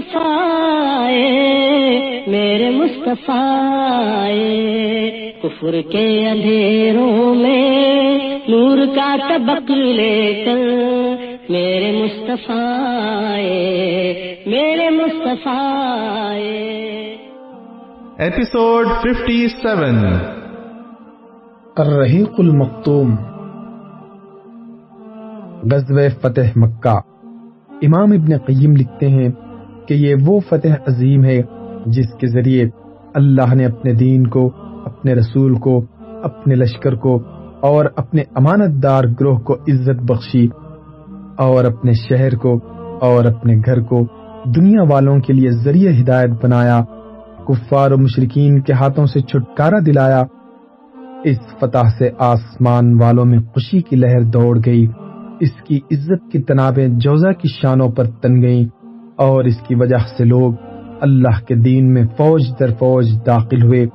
مصطفیٰ میرے مصطفیٰ آئے۔ کفر کے اندھیروں میں نور کا طبق لے کر میرے مصطفیٰ آئے، میرے مصطفیٰ۔ ایپیسوڈ 57 الرحیق المختوم غزوہ فتح مکہ امام ابن قیم لکھتے ہیں کہ یہ وہ فتح عظیم ہے جس کے ذریعے اللہ نے اپنے دین کو، اپنے رسول کو، اپنے لشکر کو اور اپنے امانت دار گروہ کو عزت بخشی اور اپنے شہر کو اور اپنے گھر کو دنیا والوں کے لیے ذریعہ ہدایت بنایا، کفار و مشرقین کے ہاتھوں سے چھٹکارا دلایا۔ اس فتح سے آسمان والوں میں خوشی کی لہر دوڑ گئی، اس کی عزت کی تنابیں جوزہ کی شانوں پر تن گئیں۔ اور اس کی وجہ سے لوگ اللہ کے دین میں فوج در فوج داخل ہوئے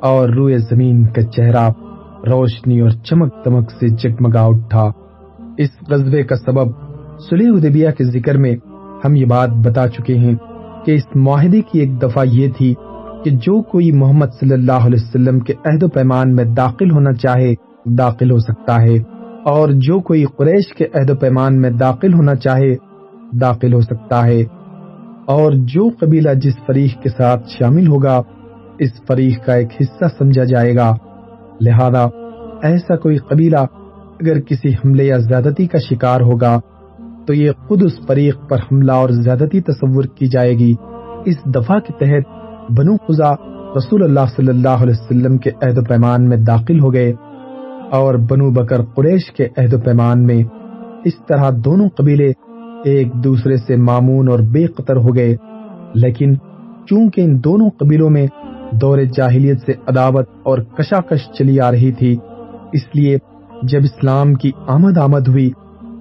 اور روئے زمین کا چہرہ روشنی اور چمک دمک سے جگمگا اٹھا۔ اس غزبے کا سبب سلیح حدیبیہ کے ذکر میں ہم یہ بات بتا چکے ہیں کہ اس معاہدے کی ایک دفعہ یہ تھی کہ جو کوئی محمد صلی اللہ علیہ وسلم کے عہد و پیمان میں داخل ہونا چاہے، داخل ہو سکتا ہے۔ اور جو کوئی قریش کے عہد و پیمان میں داخل ہونا چاہے، داخل ہو سکتا ہے۔ اور جو قبیلہ جس فریق کے ساتھ شامل ہوگا، اس فریق کا ایک حصہ سمجھا جائے گا۔ لہذا ایسا کوئی قبیلہ اگر کسی حملے یا زیادتی کا شکار ہوگا، تو یہ خود اس فریق پر حملہ اور زیادتی تصور کی جائے گی۔ اس دفعہ کے تحت بنو خزا رسول اللہ صلی اللہ علیہ وسلم کے عہد و پیمان میں داخل ہو گئے اور بنو بکر قریش کے عہد و پیمان میں اس طرح دونوں قبیلے ایک دوسرے سے معمون اور بے قطر ہو گئے۔ لیکن چونکہ ان دونوں قبیلوں میں دور جاہلیت سے عداوت اور کشاکش چلی آ رہی تھی، اس لیے جب اسلام کی آمد آمد ہوئی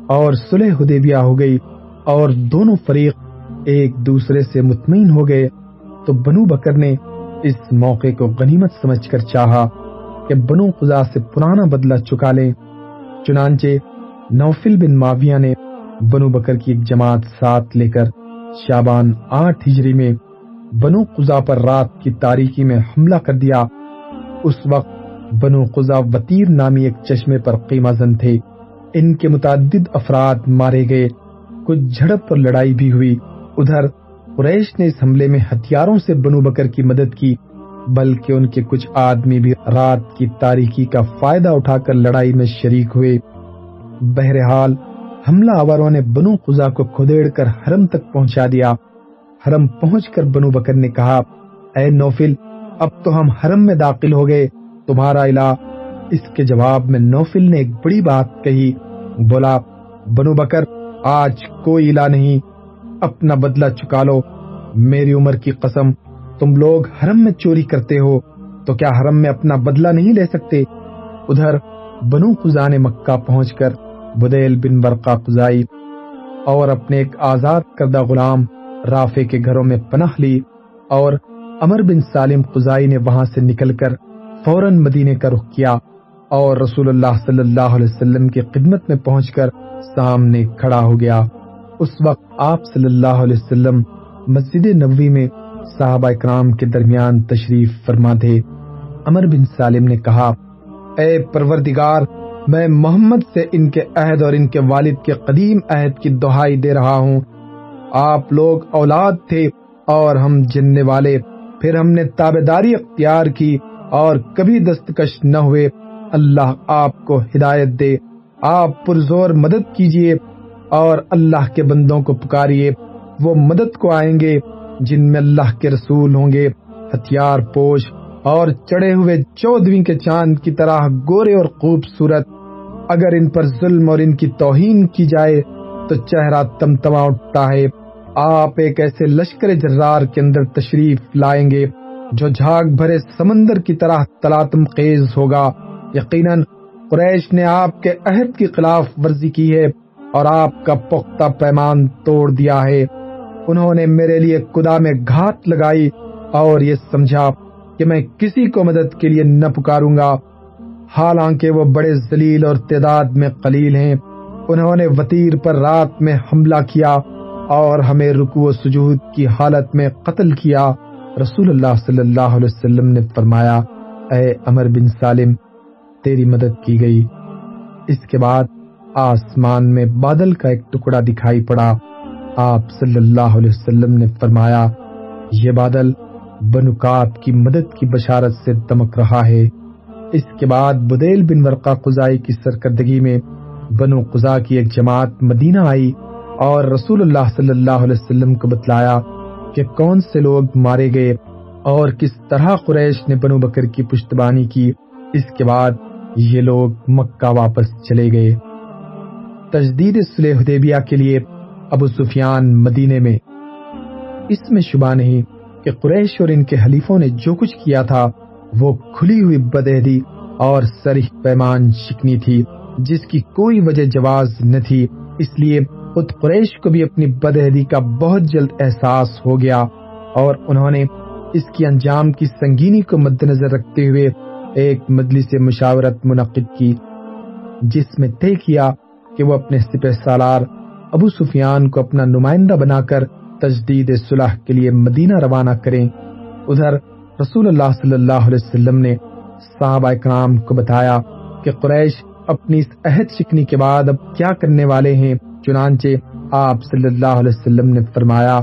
اور صلح حدیبیہ ہو گئی اور دونوں فریق ایک دوسرے سے مطمئن ہو گئے، تو بنو بکر نے اس موقع کو غنیمت سمجھ کر چاہا کہ بنو خدا سے پرانا بدلہ چکا لیں۔ چنانچہ نوفل بن معاویہ نے بنو بکر کی ایک جماعت ساتھ لے کر شابان آٹھ ہجری میں بنو قزا پر رات کی تاریکی میں حملہ کر دیا۔ اس وقت بنو قزا وطیر نامی ایک چشمے پر قیمہ زن تھے۔ ان کے متعدد افراد مارے گئے۔ کچھ جھڑپ اور لڑائی بھی ہوئی۔ ادھر قریش نے اس حملے میں ہتھیاروں سے بنو بکر کی مدد کی، بلکہ ان کے کچھ آدمی بھی رات کی تاریکی کا فائدہ اٹھا کر لڑائی میں شریک ہوئے۔ بہرحال حملہ آوروں نے بنو خزا کو کھدیڑ کر حرم تک پہنچا دیا۔ حرم پہنچ کر بنو بکر نے کہا، اے نوفل، اب تو ہم حرم میں داخل ہو گئے۔ تمہارا الہ۔ اس کے جواب میں نوفل نے ایک بڑی بات کہی۔ بولا، بنو بکر، آج کوئی الہ نہیں۔ اپنا بدلہ چکا لو۔ میری عمر کی قسم، تم لوگ حرم میں چوری کرتے ہو، تو کیا حرم میں اپنا بدلہ نہیں لے سکتے؟ ادھر بنو خزا نے مکہ پہنچ کر بدیل بن برقا خزائی اور اپنے ایک آزاد کردہ غلام رافے کے گھروں میں پناہ لی اور امر بن سالم خزائی نے وہاں سے نکل کر فوراً مدینے کا رخ کیا اور رسول اللہ صلی اللہ علیہ وسلم کی خدمت میں پہنچ کر سامنے کھڑا ہو گیا۔ اس وقت آپ صلی اللہ علیہ وسلم مسجد نبوی میں صحابہ اکرام کے درمیان تشریف فرما تھے امر بن سالم نے کہا، اے پروردگار میں محمد سے ان کے عہد اور ان کے والد کے قدیم عہد کی دہائی دے رہا ہوں۔ آپ لوگ اولاد تھے اور ہم جننے والے۔ پھر ہم نے تابے داری اختیار کی اور کبھی دستکش نہ ہوئے۔ اللہ آپ کو ہدایت دے۔ آپ پرزور مدد کیجیے اور اللہ کے بندوں کو پکاریے۔ وہ مدد کو آئیں گے جن میں اللہ کے رسول ہوں گے۔ ہتھیار پوش اور چڑھے ہوئے چودویں کے چاند کی طرح گورے اور خوبصورت اگر ان پر ظلم اور ان کی توہین کی جائے تو چہرہ تمتما اٹھتا ہے۔ آپ ایک ایسے لشکر جرار کے اندر تشریف لائیں گے جو جھاگ بھرے سمندر کی طرح تلاتم خیز ہوگا۔ یقیناً قریش نے آپ کے عہد کی خلاف ورزی کی ہے اور آپ کا پختہ پیمان توڑ دیا ہے۔ انہوں نے میرے لیے خدا میں گھات لگائی اور یہ سمجھا کہ میں کسی کو مدد کے لیے نہ پکاروں گا۔ حالانکہ وہ بڑے ذلیل اور تعداد میں قلیل ہیں۔ انہوں نے وطیر پر رات میں حملہ کیا اور ہمیں رکو و سجود کی حالت میں قتل کیا۔ رسول اللہ صلی اللہ علیہ وسلم نے فرمایا، اے امر بن سالم، تیری مدد کی گئی۔ اس کے بعد آسمان میں بادل کا ایک ٹکڑا دکھائی پڑا۔ آپ صلی اللہ علیہ وسلم نے فرمایا، یہ بادل بنکات کی مدد کی بشارت سے دمک رہا ہے۔ اس کے بعد بدیل بن ورقہ قزائی کی سرکردگی میں بنو قزا کی ایک جماعت مدینہ آئی اور رسول اللہ صلی اللہ علیہ وسلم کو بتلایا کہ کون سے لوگ مارے گئے اور کس طرح قریش نے بنو بکر کی پشتبانی کی۔ اس کے بعد یہ لوگ مکہ واپس چلے گئے۔ تجدید صلح حدیبیہ کے لیے ابو سفیان مدینے میں۔ اس میں شبہ نہیں کہ قریش اور ان کے حلیفوں نے جو کچھ کیا تھا۔ وہ کھلی ہوئی بدہدی اور سرح پیمان شکنی تھی، جس کی کوئی وجہ جواز نہ تھی۔ اس لیے خود قریش کو بھی اپنی بدہدی کا بہت جلد احساس ہو گیا اور انہوں نے اس کی انجام کی سنگینی کو مد نظر رکھتے ہوئے ایک مجلس مشاورت منعقد کی، جس میں طے کیا کہ وہ اپنے سپہ سالار ابو سفیان کو اپنا نمائندہ بنا کر تجدید صلح کے لیے مدینہ روانہ کریں۔ ادھر رسول اللہ صلی اللہ علیہ وسلم نے صحابہ اکرام کو بتایا کہ قریش اپنی اس عہد شکنی کے بعد اب کیا کرنے والے ہیں؟ چنانچہ آپ صلی اللہ علیہ وسلم نے فرمایا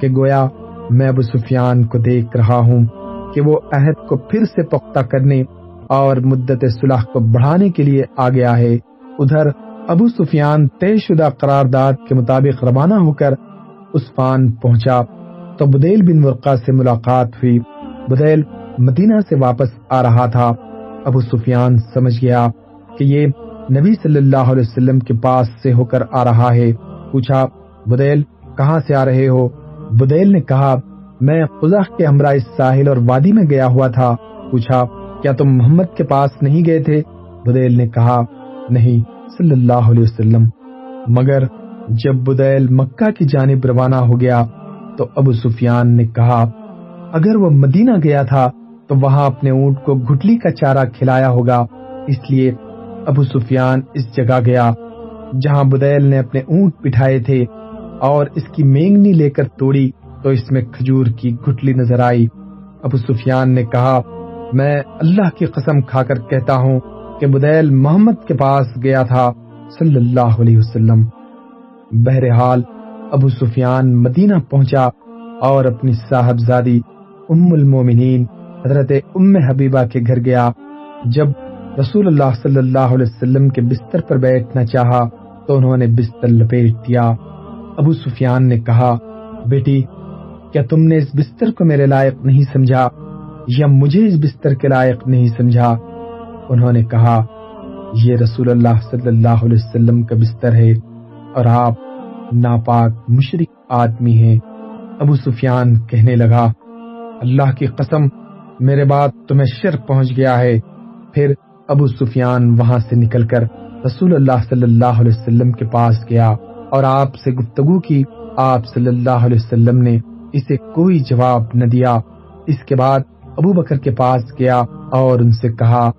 کہ گویا میں ابو سفیان کو دیکھ رہا ہوں کہ وہ عہد کو پھر سے پختہ کرنے اور مدت صلح کو بڑھانے کے لیے آ گیا ہے۔ ادھر ابو سفیان طے شدہ قرارداد کے مطابق روانہ ہو کر عثمان پہنچا تو بدیل بن ورقہ سے ملاقات ہوئی۔ بدیل مدینہ سے واپس آ رہا تھا۔ ابو سفیان سمجھ گیا کہ یہ نبی صلی اللہ علیہ وسلم کے پاس سے ہو کر آ رہا ہے۔ پوچھا، بدیل، کہاں سے آ رہے ہو؟ بدیل نے کہا، میں قزح کے ہمراہ ساحل اور وادی میں گیا ہوا تھا۔ پوچھا، کیا تم محمد کے پاس نہیں گئے تھے؟ بدیل نے کہا، نہیں، صلی اللہ علیہ وسلم۔ مگر جب بدیل مکہ کی جانب روانہ ہو گیا تو ابو سفیان نے کہا اگر وہ مدینہ گیا تھا، تو وہاں اپنے اونٹ کو گھٹلی کا چارہ کھلایا ہوگا۔ اس لیے ابو سفیان اس جگہ گیا، جہاں بدیل نے اپنے اونٹ بٹھائے تھے اور اس کی مینگنی لے کر توڑی۔ تو اس میں کھجور کی گھٹلی نظر آئی۔ ابو سفیان نے کہا، میں اللہ کی قسم کھا کر کہتا ہوں کہ بدیل محمد کے پاس گیا تھا صلی اللہ علیہ وسلم۔ بہرحال ابو سفیان مدینہ پہنچا اور اپنی صاحبزادی ام المومنین حضرت ام حبیبہ کے گھر گیا جب رسول اللہ صلی اللہ علیہ وسلم کے بستر پر بیٹھنا چاہا تو انہوں نے بستر لپیٹ دیا ابو سفیان نے کہا بیٹی کیا تم نے اس بستر کو میرے لائق نہیں سمجھا یا مجھے اس بستر کے لائق نہیں سمجھا انہوں نے کہا یہ رسول اللہ صلی اللہ علیہ وسلم کا بستر ہے اور آپ ناپاک مشرق آدمی ہیں ابو سفیان کہنے لگا اللہ کی قسم، میرے بعد تمہیں شر پہنچ گیا ہے۔ پھر ابو سفیان وہاں سے نکل کر رسول اللہ صلی اللہ علیہ وسلم کے پاس گیا اور آپ سے گفتگو کی۔ آپ صلی اللہ علیہ وسلم نے اسے کوئی جواب نہ دیا۔ اس کے بعد ابو بکر کے پاس گیا اور ان سے کہا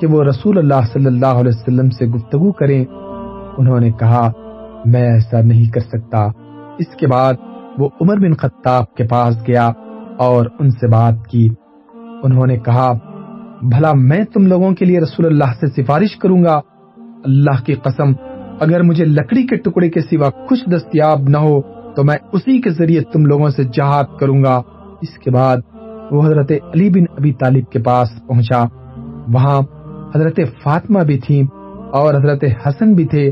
کہ وہ رسول اللہ صلی اللہ علیہ وسلم سے گفتگو کریں۔ انہوں نے کہا، میں ایسا نہیں کر سکتا۔ اس کے بعد وہ عمر بن خطاب کے پاس گیا۔ اور ان سے بات کی۔ انہوں نے کہا، بھلا میں تم لوگوں کے لیے رسول اللہ سے سفارش کروں گا۔ اللہ کی قسم، اگر مجھے لکڑی کے ٹکڑے کے سوا کچھ دستیاب نہ ہو، تو میں اسی کے ذریعے تم لوگوں سے جہاد کروں گا۔ اس کے بعد وہ حضرت علی بن ابی طالب کے پاس پہنچا۔ وہاں حضرت فاطمہ بھی تھی اور حضرت حسن بھی تھے،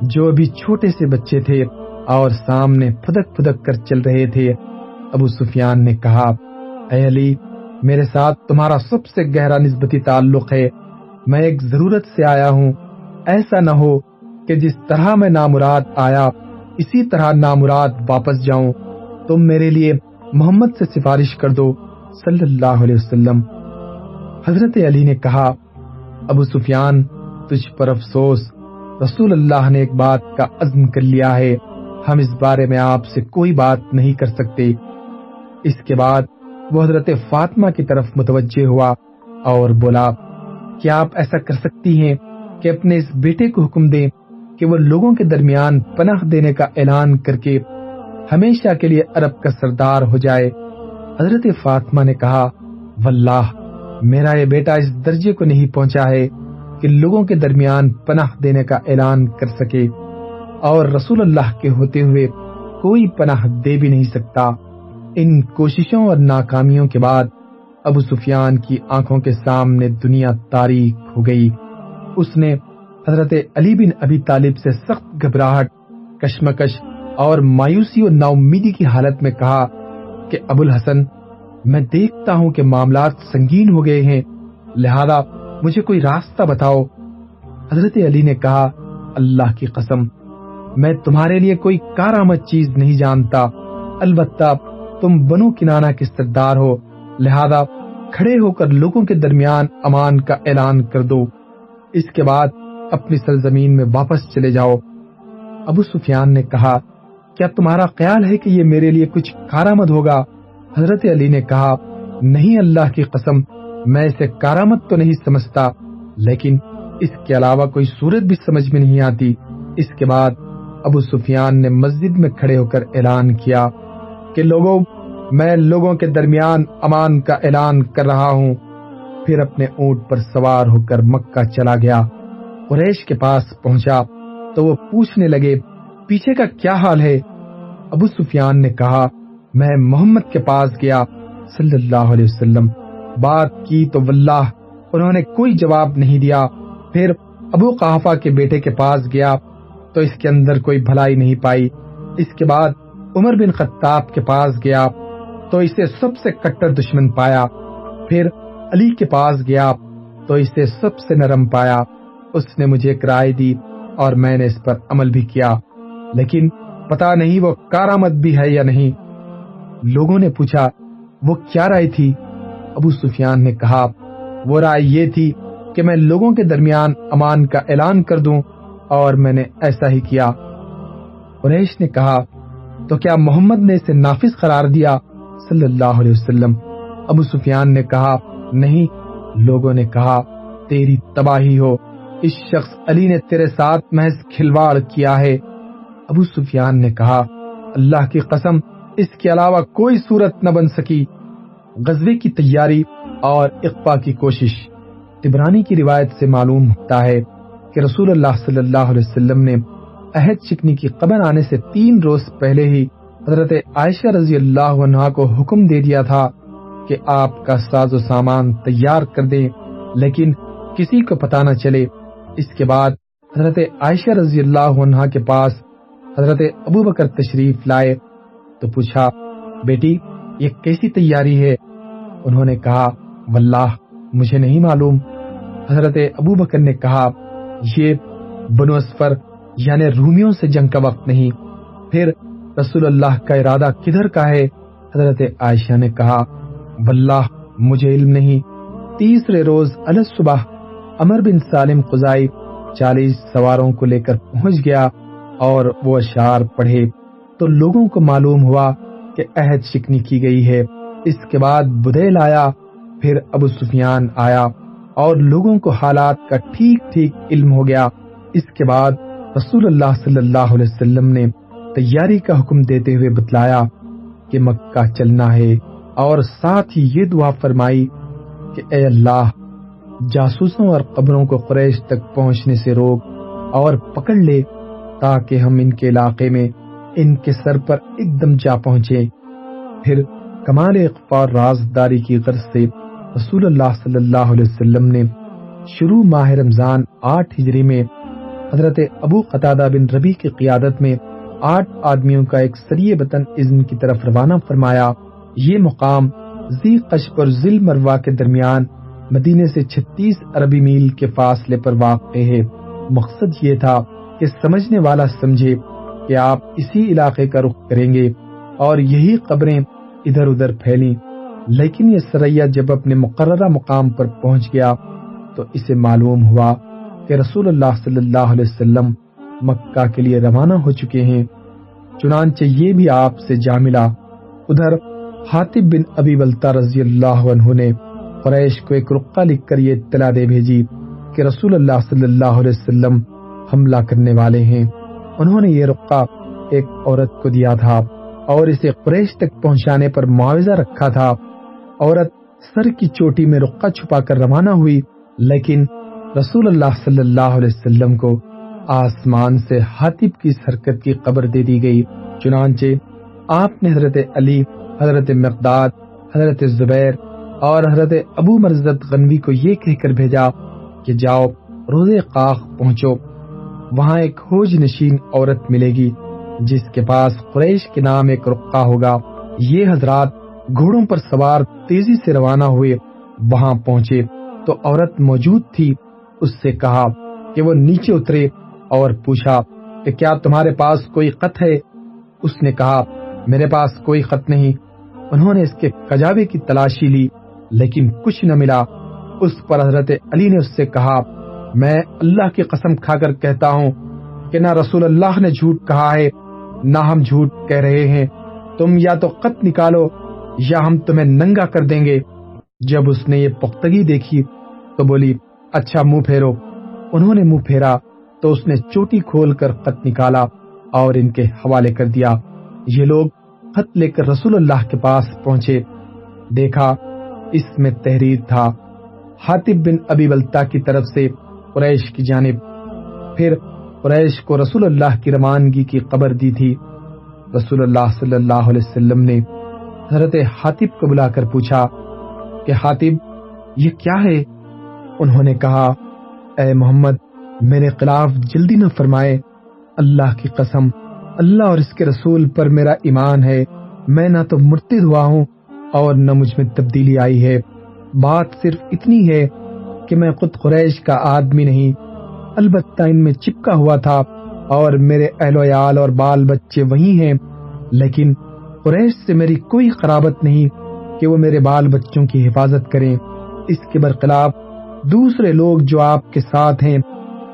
جو ابھی چھوٹے سے بچے تھے اور سامنے پھدک پھدک کر چل رہے تھے۔ ابو سفیان نے کہا، اے علی، میرے ساتھ تمہارا سب سے گہرا نسبتی تعلق ہے۔ میں ایک ضرورت سے آیا ہوں۔ ایسا نہ ہو کہ جس طرح میں نامراد آیا، اسی طرح نامراد واپس جاؤں۔ تم میرے لیے محمد سے سفارش کر دو۔ صلی اللہ علیہ وسلم۔ حضرت علی نے کہا، ابو سفیان، تجھ پر افسوس، رسول اللہ نے ایک بات کا عزم کر لیا ہے۔ ہم اس بارے میں آپ سے کوئی بات نہیں کر سکتے۔ اس کے بعد وہ حضرت فاطمہ کی طرف متوجہ ہوا اور بولا، کیا آپ ایسا کر سکتی ہیں کہ اپنے اس بیٹے کو حکم دیں کہ وہ لوگوں کے درمیان پناہ دینے کا اعلان کر کے ہمیشہ کے لیے عرب کا سردار ہو جائے؟ حضرت فاطمہ نے کہا، واللہ، میرا یہ بیٹا اس درجے کو نہیں پہنچا ہے کہ لوگوں کے درمیان پناہ دینے کا اعلان کر سکے اور رسول اللہ کے ہوتے ہوئے کوئی پناہ دے بھی نہیں سکتا۔ ان کوششوں اور ناکامیوں کے بعد ابو سفیان کی آنکھوں کے سامنے دنیا تاریخ ہو گئی۔ اس نے حضرت علی بن ابی طالب سے سخت گھبراہٹ، کشمکش اور مایوسی اور ناامیدی کی حالت میں کہا کہ ابو الحسن، میں دیکھتا ہوں کہ معاملات سنگین ہو گئے ہیں، لہذا مجھے کوئی راستہ بتاؤ۔ حضرت علی نے کہا، اللہ کی قسم، میں تمہارے لیے کوئی کارآمد چیز نہیں جانتا، البتہ تم بنو کنانا کے سردار ہو، لہذا کھڑے ہو کر لوگوں کے درمیان امان کا اعلان کر دو۔ اس کے بعد اپنی سرزمین میں واپس چلے جاؤ۔ ابو سفیان نے کہا، کیا تمہارا خیال ہے کہ یہ میرے لیے کچھ کارآمد ہوگا؟ حضرت علی نے کہا، نہیں اللہ کی قسم، میں اسے کارآمد تو نہیں سمجھتا، لیکن اس کے علاوہ کوئی صورت بھی سمجھ میں نہیں آتی۔ اس کے بعد ابو سفیان نے مسجد میں کھڑے ہو کر اعلان کیا۔ کہ لوگوں، میں لوگوں کے درمیان امان کا اعلان کر رہا ہوں۔ پھر اپنے اونٹ پر سوار ہو کر مکہ چلا گیا۔ قریش کے پاس پہنچا تو وہ پوچھنے لگے، پیچھے کا کیا حال ہے؟ ابو سفیان نے کہا، میں محمد کے پاس گیا، صلی اللہ علیہ وسلم۔ بات کی تو واللہ، انہوں نے کوئی جواب نہیں دیا۔ پھر ابو قحفہ کے بیٹے کے پاس گیا تو اس کے اندر کوئی بھلائی نہیں پائی۔ اس کے بعد عمر بن خطاب کے پاس گیا تو اسے سب سے کٹر دشمن پایا، پھر علی کے پاس گیا تو اسے سب سے نرم پایا، اس نے مجھے ایک رائے دی اور میں نے اس پر عمل بھی کیا، لیکن پتا نہیں وہ کارآمد بھی ہے یا نہیں۔ لوگوں نے پوچھا، وہ کیا رائے تھی؟ ابو سفیان نے کہا، وہ رائے یہ تھی کہ میں لوگوں کے درمیان امان کا اعلان کر دوں اور میں نے ایسا ہی کیا۔ قریش نے کہا تو کیا محمد نے اسے نافذ قرار دیا؟ صلی اللہ علیہ وسلم۔ ابو سفیان نے کہا، نہیں، لوگوں نے کہا، تیری تباہی ہو۔ اس شخص علی نے تیرے ساتھ محض کھلواڑ کیا ہے۔ ابو سفیان نے کہا، اللہ کی قسم، اس کے علاوہ کوئی صورت نہ بن سکی۔ غزبے کی تیاری اور اقبا کی کوشش۔ تبرانی کی روایت سے معلوم ہوتا ہے کہ رسول اللہ صلی اللہ علیہ وسلم نے عہد چکنی کی قبر آنے سے تین روز پہلے ہی حضرت عائشہ رضی اللہ عنہ کو حکم دے دیا تھا کہ آپ کا ساز و سامان تیار کر دیں، لیکن کسی کو پتہ نہ چلے۔ اس کے بعد حضرت عائشہ رضی اللہ عنہ کے پاس حضرت ابو بکر تشریف لائے تو پوچھا، بیٹی، یہ کیسی تیاری ہے؟ انہوں نے کہا، واللہ، مجھے نہیں معلوم۔ حضرت ابو بکر نے کہا، یہ بنو اسفر یعنی رومیوں سے جنگ کا وقت نہیں، پھر رسول اللہ کا ارادہ کدھر کا ہے؟ حضرت عائشہ نے کہا، واللہ، مجھے علم نہیں۔ تیسرے روز صبح امر بن سالم قزائی چالیس سواروں کو لے کر پہنچ گیا اور وہ اشار پڑھے۔ تو لوگوں کو معلوم ہوا کہ عہد شکنی کی گئی ہے۔ اس کے بعد بدیل آیا، پھر ابو سفیان آیا اور لوگوں کو حالات کا ٹھیک ٹھیک علم ہو گیا۔ اس کے بعد رسول اللہ صلی اللہ علیہ وسلم نے تیاری کا حکم دیتے ہوئے بتلایا کہ مکہ چلنا ہے اور ساتھ ہی یہ دعا فرمائی کہ اے اللہ، جاسوسوں اور قبروں کو قریش تک پہنچنے سے روک اور پکڑ لے تاکہ ہم ان کے علاقے میں ان کے سر پر ایک دم جا پہنچے پھر کمال اقفار رازداری کی غرض سے رسول اللہ صلی اللہ علیہ وسلم نے شروع ماہ رمضان آٹھ ہجری میں حضرت ابو قطادہ بن ربی کی قیادت میں آٹھ آدمیوں کا ایک سریع بطن اذن کی طرف روانہ فرمایا۔ یہ مقام زی قشب اور ذل مروا کے درمیان مدینے سے چھتیس عربی میل کے فاصلے پر واقع ہے۔ مقصد یہ تھا کہ سمجھنے والا سمجھے کہ آپ اسی علاقے کا رخ کریں گے اور یہی قبریں ادھر ادھر پھیلی لیکن یہ سریا جب اپنے مقررہ مقام پر پہنچ گیا تو اسے معلوم ہوا کہ رسول اللہ صلی اللہ علیہ وسلم مکہ کے لیے روانہ ہو چکے ہیں۔ چنانچہ یہ بھی آپ سے جا ملا ادھر حاطب بن ابی بلتا رضی اللہ عنہ نے قریش کو ایک رقہ لکھ کر یہ اطلاع دے بھیجی کہ رسول اللہ صلی اللہ علیہ وسلم حملہ کرنے والے ہیں۔ انہوں نے یہ رقہ ایک عورت کو دیا تھا اور اسے قریش تک پہنچانے پر معاوضہ رکھا تھا۔ عورت سر کی چوٹی میں رقہ چھپا کر روانہ ہوئی، لیکن رسول اللہ صلی اللہ علیہ وسلم کو آسمان سے حاطب کی اس حرکت کی خبر دے دی گئی۔ چنانچہ آپ نے حضرت علی، حضرت مقداد، حضرت زبیر اور حضرت ابو مرزت غنوی کو یہ کہہ کر بھیجا کہ جاؤ، روزے قاق پہنچو۔ وہاں ایک ہوج نشین عورت ملے گی، جس کے پاس قریش کے نام ایک رقہ ہوگا۔ یہ حضرات گھوڑوں پر سوار تیزی سے روانہ ہوئے، وہاں پہنچے۔ تو عورت موجود تھی اس سے کہا کہ وہ نیچے اترے اور پوچھا کہ کیا تمہارے پاس کوئی خط ہے؟ اس نے کہا، میرے پاس کوئی خط نہیں۔ انہوں نے اس کے کجاوے کی تلاشی لی، لیکن کچھ نہ ملا۔ اس پر حضرت علی نے اس سے کہا، میں اللہ کی قسم کھا کر کہتا ہوں کہ نہ رسول اللہ نے جھوٹ کہا ہے، نہ ہم جھوٹ کہہ رہے ہیں۔ تم یا تو خط نکالو یا ہم تمہیں ننگا کر دیں گے۔ جب اس نے یہ پختگی دیکھی تو بولی اچھا منہ پھیرو۔ انہوں نے منہ پھیرا تو اس نے چوٹی کھول کر خط نکالا اور ان کے حوالے کر دیا۔ یہ لوگ خط لے کر رسول اللہ کے پاس پہنچے۔ دیکھا، اس میں تحریر تھا۔ حاطب بن ابی بلتا کی طرف سے قریش کی جانب۔ پھر قریش کو رسول اللہ کی روانگی کی خبر دی تھی۔ رسول اللہ صلی اللہ علیہ وسلم نے حضرت حاطب کو بلا کر پوچھا کہ حاطب یہ کیا ہے؟ انہوں نے کہا، اے محمد، میرے خلاف جلدی نہ فرمائے۔ اللہ کی قسم، اللہ اور اس کے رسول پر میرا ایمان ہے۔ میں نہ تو مرتد ہوا ہوں اور نہ مجھ میں تبدیلی آئی ہے۔ بات صرف اتنی ہے کہ میں خود قریش کا آدمی نہیں، البتہ ان میں چپکا ہوا تھا اور میرے اہل ویال اور بال بچے وہی ہیں۔ لیکن قریش سے میری کوئی قرابت نہیں کہ وہ میرے بال بچوں کی حفاظت کریں۔ اس کے برخلاف دوسرے لوگ جو آپ کے ساتھ ہیں،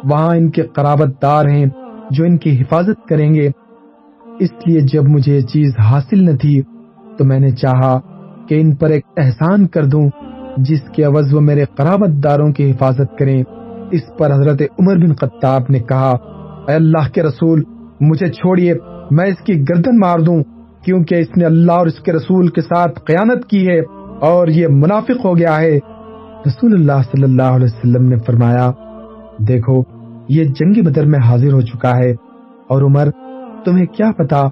وہاں ان کے قرابت دار ہیں جو ان کی حفاظت کریں گے۔ اس لیے جب مجھے یہ چیز حاصل نہ تھی، تو میں نے چاہا کہ ان پر ایک احسان کر دوں جس کے عوض وہ میرے قرابت داروں کی حفاظت کریں۔ اس پر حضرت عمر بن خطاب نے کہا، اے اللہ کے رسول، مجھے چھوڑیے، میں اس کی گردن مار دوں، کیونکہ اس نے اللہ اور اس کے رسول کے ساتھ قیانت کی ہے اور یہ منافق ہو گیا ہے۔ رسول اللہ صلی اللہ علیہ وسلم نے فرمایا، دیکھو، یہ جنگ بدر میں حاضر ہو چکا ہے، اور عمر، تمہیں کیا پتا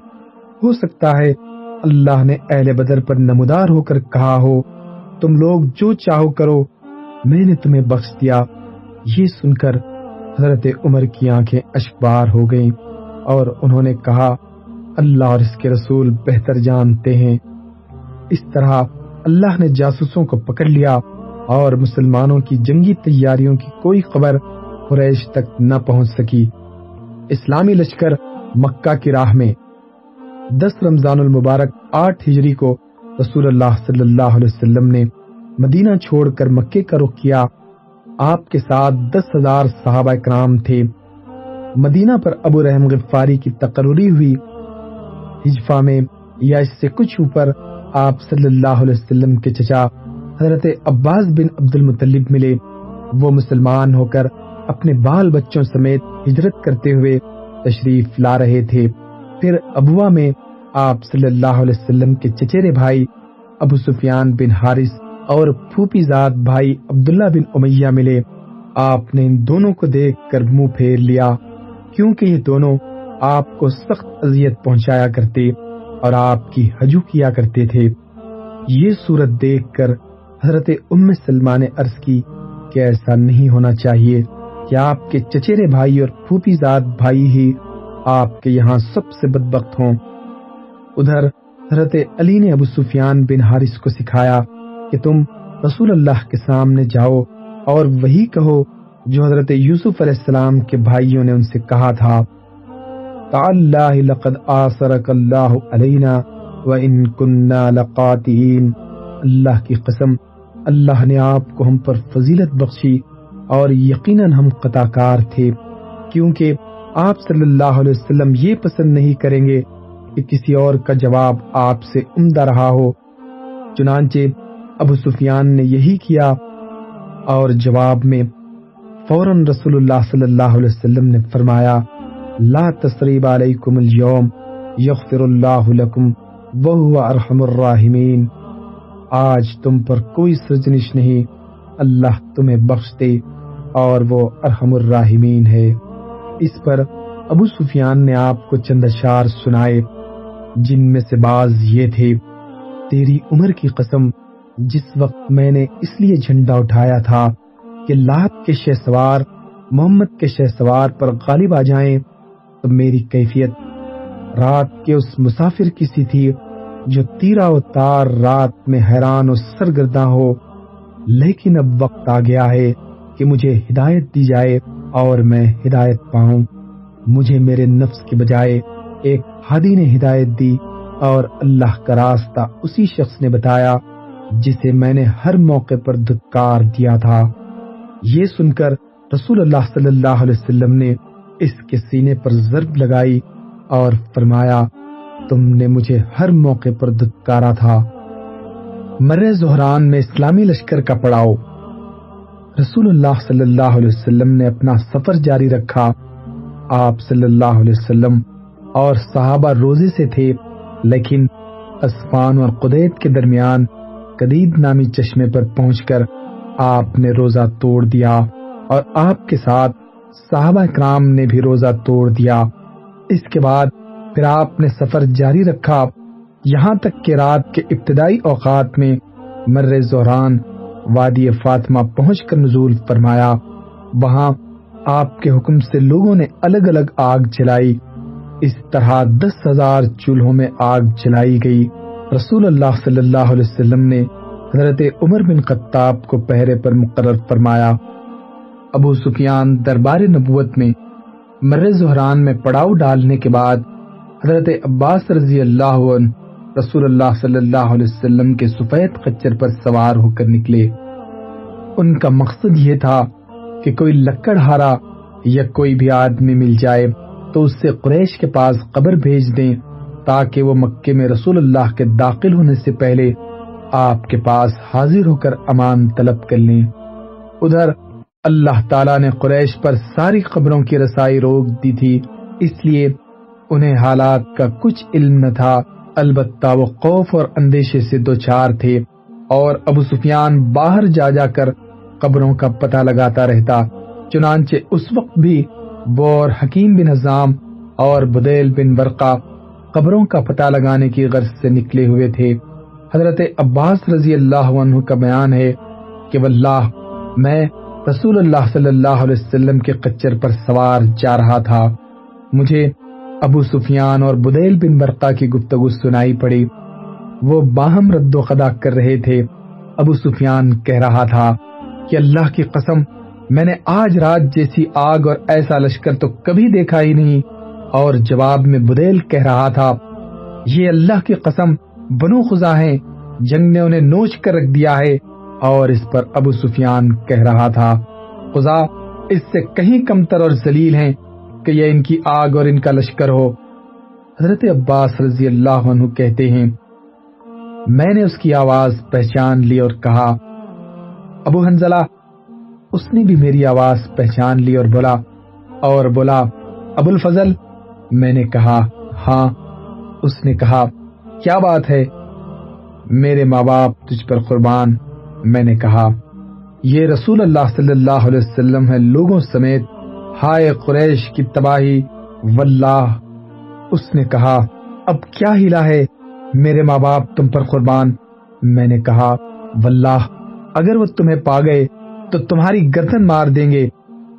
ہو سکتا ہے، اللہ نے اہل بدر پر نمودار ہو کر کہا ہو، تم لوگ جو چاہو کرو، میں نے تمہیں بخش دیا۔ یہ سن کر حضرت عمر کی آنکھیں اشکبار ہو گئیں، اور انہوں نے کہا، اللہ اور اس کے رسول بہتر جانتے ہیں۔ اس طرح اللہ نے جاسوسوں کو پکڑ لیا۔ اور مسلمانوں کی جنگی تیاریوں کی کوئی خبر قریش تک نہ پہنچ سکی۔ اسلامی لشکر مکہ کی راہ میں دس رمضان المبارک آٹھ ہجری کو رسول اللہ صلی اللہ علیہ وسلم نے مدینہ چھوڑ کر مکے کا رخ کیا۔ آپ کے ساتھ دس ہزار صحابہ کرام تھے۔ مدینہ پر ابو رحم غفاری کی تقرری ہوئی۔ ہجفا میں یا اس سے کچھ اوپر آپ صلی اللہ علیہ وسلم کے چچا حضرت عباس بن عبد المطلب ملے۔ وہ مسلمان ہو کر اپنے بال بچوں سمیت ہجرت کرتے ہوئے تشریف لا رہے تھے۔ پھر ابوا میں آپ صلی اللہ علیہ وسلم کے چچیرے بھائی ابو سفیان بن حارث اور پھوپھی ذات بھائی عبداللہ بن امیہ ملے۔ آپ نے ان دونوں کو دیکھ کر منہ پھیر لیا، کیونکہ یہ دونوں آپ کو سخت اذیت پہنچایا کرتے اور آپ کی ہجو کیا کرتے تھے۔ یہ صورت دیکھ کر حضرت ام سلمہ نے عرض کی کہ ایسا نہیں ہونا چاہیے کہ آپ کے چچیرے بھائی اور پھوپھی ذات بھائی ہی آپ کے یہاں سب سے بدبخت ہوں۔ ادھر حضرت علی نے ابو سفیان بن حارث کو سکھایا کہ تم رسول اللہ کے سامنے جاؤ اور وہی کہو جو حضرت یوسف علیہ السلام کے بھائیوں نے ان سے کہا تھا۔ لقد آثرك الله علينا وإن كنا لقاتلين اللہ کی قسم اللہ نے آپ کو ہم پر فضیلت بخشی اور یقیناً ہم قطع کار تھے، کیونکہ آپ صلی اللہ علیہ وسلم یہ پسند نہیں کریں گے کہ کسی اور کا جواب آپ سے عمدہ رہا ہو۔ چنانچہ ابو سفیان نے یہی کیا اور جواب میں فوراً رسول اللہ صلی اللہ علیہ وسلم نے فرمایا، لا تصریب علیکم اليوم یغفر اللہ لکم وہو ارحم الراحمین۔ آج تم پر کوئی سرجنش نہیں، اللہ تمہیں بخش دے اور وہ ارحم الراحمین ہے۔ اس پر ابو سفیان نے آپ کو چند اشار سنائے، جن میں سے بعض یہ تھے، تیری عمر کی قسم، جس وقت میں نے اس لیے جھنڈا اٹھایا تھا کہ لات کے شہ سوار، محمد کے شہ سوار پر غالب آ جائیں، تو میری کیفیت رات کے اس مسافر کی سی تھی۔ جو تیرا و تار رات میں حیران و سرگرداں ہو، لیکن اب وقت آ گیا ہے کہ مجھے ہدایت دی جائے اور میں ہدایت پاؤں۔ مجھے میرے نفس کے بجائے ایک ہادی نے ہدایت دی اور اللہ کا راستہ اسی شخص نے بتایا جسے میں نے ہر موقع پر دھکار دیا تھا۔ یہ سن کر رسول اللہ صلی اللہ علیہ وسلم نے اس کے سینے پر ضرب لگائی اور فرمایا تم نے مجھے ہر موقع پر دھتکارا تھا۔ مر زہران میں اسلامی لشکر کا پڑاؤ۔ رسول اللہ صلی اللہ علیہ وسلم نے اپنا سفر جاری رکھا۔ آپ صلی اللہ علیہ وسلم اور صحابہ روزے سے تھے، لیکن اسفان اور قدیت کے درمیان قدیب نامی چشمے پر پہنچ کر آپ نے روزہ توڑ دیا اور آپ کے ساتھ صحابہ کرام نے بھی روزہ توڑ دیا۔ اس کے بعد پھر آپ نے سفر جاری رکھا، یہاں تک کہ رات کے ابتدائی اوقات میں مر زہران وادی فاطمہ پہنچ کر نزول فرمایا، وہاں آپ کے حکم سے لوگوں نے الگ الگ آگ جلائی۔ اس طرح دس ہزار چولہوں میں آگ جلائی گئی۔ رسول اللہ صلی اللہ علیہ وسلم نے حضرت عمر بن خطاب کو پہرے پر مقرر فرمایا۔ ابو سفیان دربار نبوت میں مر زہران میں پڑاؤ ڈالنے کے بعد حضرت عباس رضی اللہ عنہ رسول اللہ صلی اللہ علیہ وسلم کے سفید خچر پر سوار ہو کر نکلے۔ ان کا مقصد یہ تھا کہ کوئی لکڑ ہارا یا کوئی بھی آدمی مل جائے تو اس سے قریش کے پاس قبر بھیج دیں تاکہ وہ مکے میں رسول اللہ کے داخل ہونے سے پہلے آپ کے پاس حاضر ہو کر امان طلب کر لیں۔ ادھر اللہ تعالیٰ نے قریش پر ساری خبروں کی رسائی روک دی تھی، اس لیے انہیں حالات کا کچھ علم نہ تھا، البتہ وہ خوف اور اندیشے سے دو چار تھے اور ابو سفیان باہر جا جا کر قبروں کا پتہ لگاتا رہتا، چنانچہ اس وقت بھی وہ اور حکیم بن نظام اور بدیل بن برقع قبروں کا پتہ لگانے کی غرض سے نکلے ہوئے تھے۔ حضرت عباس رضی اللہ عنہ کا بیان ہے کہ واللہ، میں رسول اللہ صلی اللہ علیہ وسلم کے قچر پر سوار جا رہا تھا۔ مجھے ابو سفیان اور بدیل بن برقع کی گفتگو سنائی پڑی۔ وہ باہم رد و خدا کر رہے تھے۔ ابو سفیان کہہ رہا تھا کہ اللہ کی قسم، میں نے آج رات جیسی آگ اور ایسا لشکر تو کبھی دیکھا ہی نہیں۔ اور جواب میں بدیل کہہ رہا تھا، یہ اللہ کی قسم، بنو خزا ہیں، جنگ نے انہیں نوچ کر رکھ دیا ہے۔ اور اس پر ابو سفیان کہہ رہا تھا خزا اس سے کہیں کمتر اور ذلیل ہیں۔ کہ یہ ان کی آگ اور ان کا لشکر ہو۔ حضرت عباس رضی اللہ عنہ کہتے ہیں، میں نے اس کی آواز پہچان لی اور کہا، ابو حنزلہ، اس نے بھی میری آواز پہچان لی اور بولا اور بولا، ابو الفضل، میں نے کہا ہاں۔ اس نے کہا، کیا بات ہے؟ میرے ماں باپ تجھ پر قربان، میں نے کہا، یہ رسول اللہ صلی اللہ علیہ وسلم ہے لوگوں سمیت ہائے قریش کی تباہی، واللہ۔ اس نے کہا، اب کیا ہلا ہے؟ میرے ماں باپ تم پر قربان۔ میں نے کہا، واللہ، اگر وہ تمہیں پا گئے تو تمہاری گردن مار دیں گے۔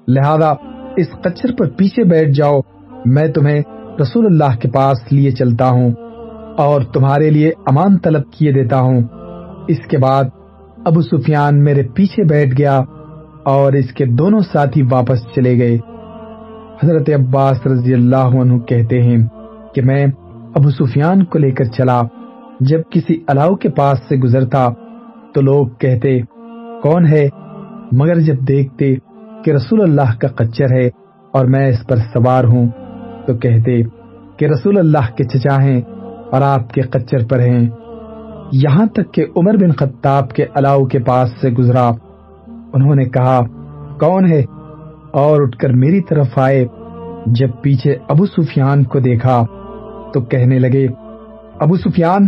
لہذا اس کچر پر پیچھے بیٹھ جاؤ۔ میں تمہیں رسول اللہ کے پاس لیے چلتا ہوں اور تمہارے لیے امان طلب کیے دیتا ہوں۔ اس کے بعد ابو سفیان میرے پیچھے بیٹھ گیا۔ اور اس کے دونوں ساتھی واپس چلے گئے۔ حضرت عباس رضی اللہ عنہ کہتے ہیں کہ میں ابو سفیان کو لے کر چلا، جب کسی الاؤ کے پاس سے گزرتا تو لوگ کہتے، کون ہے؟ مگر جب دیکھتے کہ رسول اللہ کا قچر ہے اور میں اس پر سوار ہوں تو کہتے کہ رسول اللہ کے چچا ہیں اور آپ کے قچر پر ہیں۔ یہاں تک کہ عمر بن خطاب کے علاؤ کے پاس سے گزرا۔ انہوں نے کہا، کون ہے؟ اور اٹھ کر میری طرف آئے۔ جب پیچھے ابو سفیان کو دیکھا تو کہنے لگے، ابو سفیان،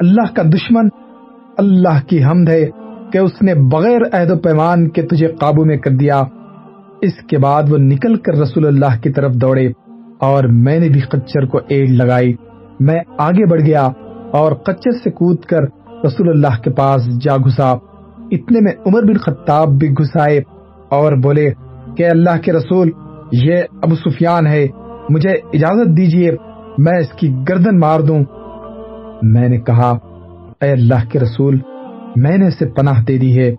اللہ کا دشمن، اللہ کی حمد ہے کہ اس نے بغیر عہد و پیمان کے تجھے قابو میں کر دیا۔ اس کے بعد وہ نکل کر رسول اللہ کی طرف دوڑے اور میں نے بھی قچر کو ایڑ لگائی۔ میں آگے بڑھ گیا اور قچر سے کود کر رسول اللہ کے پاس جا گھسا۔ اتنے میں عمر بن خطاب بھی گھسائے اور بولے کہ اللہ کے رسول، یہ ابو سفیان ہے، مجھے اجازت دیجیے، میں اس کی گردن مار دوں۔ میں نے کہا، اے اللہ کے رسول، میں نے اسے پناہ دے دی ہے۔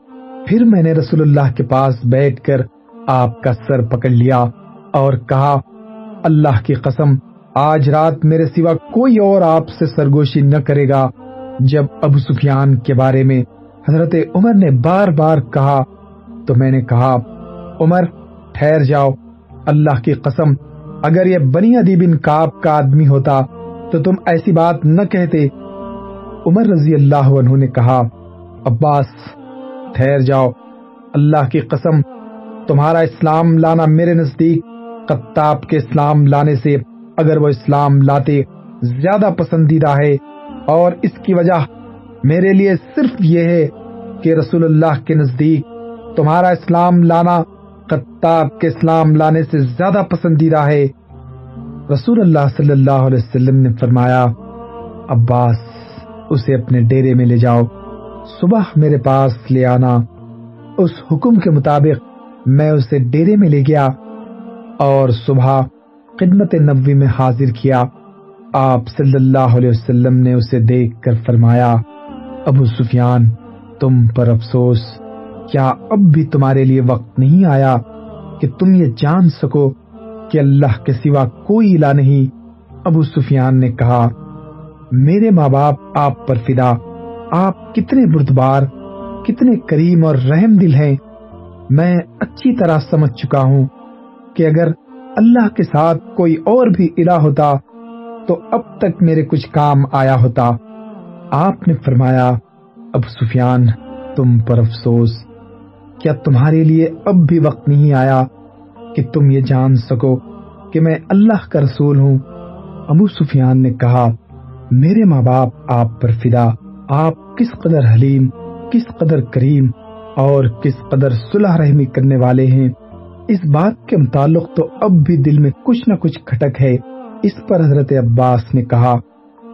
پھر میں نے رسول اللہ کے پاس بیٹھ کر آپ کا سر پکڑ لیا اور کہا، اللہ کی قسم، آج رات میرے سوا کوئی اور آپ سے سرگوشی نہ کرے گا جب ابو سفیان کے بارے میں حضرت عمر نے بار بار کہا، تو میں نے کہا، عمر، ٹھہر جاؤ، اللہ کی قسم، اگر یہ بنی ادیب بن کاب کا آدمی ہوتا، تو تم ایسی بات نہ کہتے۔ عمر رضی اللہ عنہ نے کہا، عباس، ٹھہر جاؤ، اللہ کی قسم، تمہارا اسلام لانا میرے نزدیک قطاب کے اسلام لانے سے اگر وہ اسلام لاتے، زیادہ پسندیدہ ہے، اور اس کی وجہ میرے لیے صرف یہ ہے کہ رسول اللہ کے نزدیک تمہارا اسلام لانا قطاب کے اسلام لانے سے زیادہ پسندیدہ ہے۔ رسول اللہ صلی اللہ علیہ وسلم نے فرمایا، عباس، اسے اپنے ڈیرے میں لے جاؤ، صبح میرے پاس لے آنا۔ اس حکم کے مطابق میں اسے ڈیرے میں لے گیا اور صبح خدمت نبوی میں حاضر کیا۔ آپ صلی اللہ علیہ وسلم نے اسے دیکھ کر فرمایا ابو سفیان، تم پر افسوس، کیا اب بھی تمہارے لیے وقت نہیں آیا کہ تم یہ جان سکو کہ اللہ کے سوا کوئی الہ نہیں؟ ابو سفیان نے کہا، میرے ماں باپ، آپ پر فدا، آپ کتنے بردبار، کتنے کریم اور رحم دل ہیں۔ میں اچھی طرح سمجھ چکا ہوں کہ اگر اللہ کے ساتھ کوئی اور بھی الہ ہوتا تو اب تک میرے کچھ کام آیا ہوتا۔ آپ نے فرمایا، اب سفیان، تم پر افسوس، کیا تمہارے لیے اب بھی وقت نہیں آیا کہ تم یہ جان سکو کہ میں اللہ کا رسول ہوں؟ ابو سفیان نے کہا، میرے ماں باپ آپ پر فدا، آپ کس قدر حلیم، کس قدر کریم اور کس قدر صلح رحمی کرنے والے ہیں؟ اس بات کے متعلق تو اب بھی دل میں کچھ نہ کچھ کھٹک ہے۔ اس پر حضرت عباس نے کہا،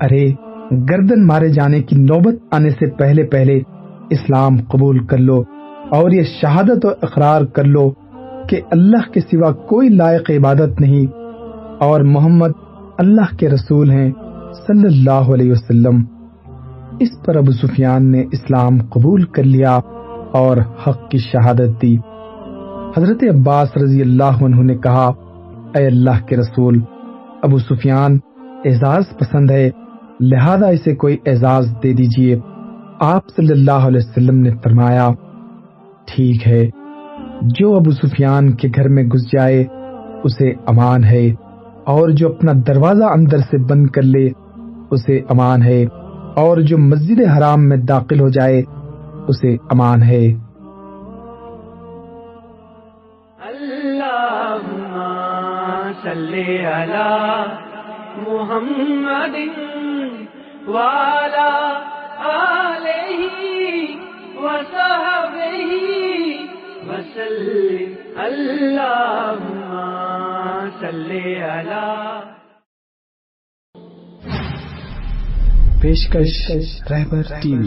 ارے گردن مارے جانے کی نوبت آنے سے پہلے پہلے اسلام قبول کر لو اور یہ شہادت و اقرار کر لو کہ اللہ کے سوا کوئی لائق عبادت نہیں اور محمد اللہ کے رسول ہیں صلی اللہ علیہ وسلم۔ اس پر ابو سفیان نے اسلام قبول کر لیا اور حق کی شہادت دی۔ حضرت عباس رضی اللہ عنہ نے کہا، اے اللہ کے رسول، ابو سفیان اعزاز پسند ہے لہذا اسے کوئی اعزاز دے دیجیے۔ آپ صلی اللہ علیہ وسلم نے فرمایا، ٹھیک ہے، جو ابو سفیان کے گھر میں گھس جائے، اسے امان ہے، اور جو اپنا دروازہ اندر سے بند کر لے، اسے امان ہے، اور جو مسجد حرام میں داخل ہو جائے، اسے امان ہے۔ صلی علی محمد والا علیہ وصحبہ وسلم اللہم صلی علی پیشکش رہبر ٹیم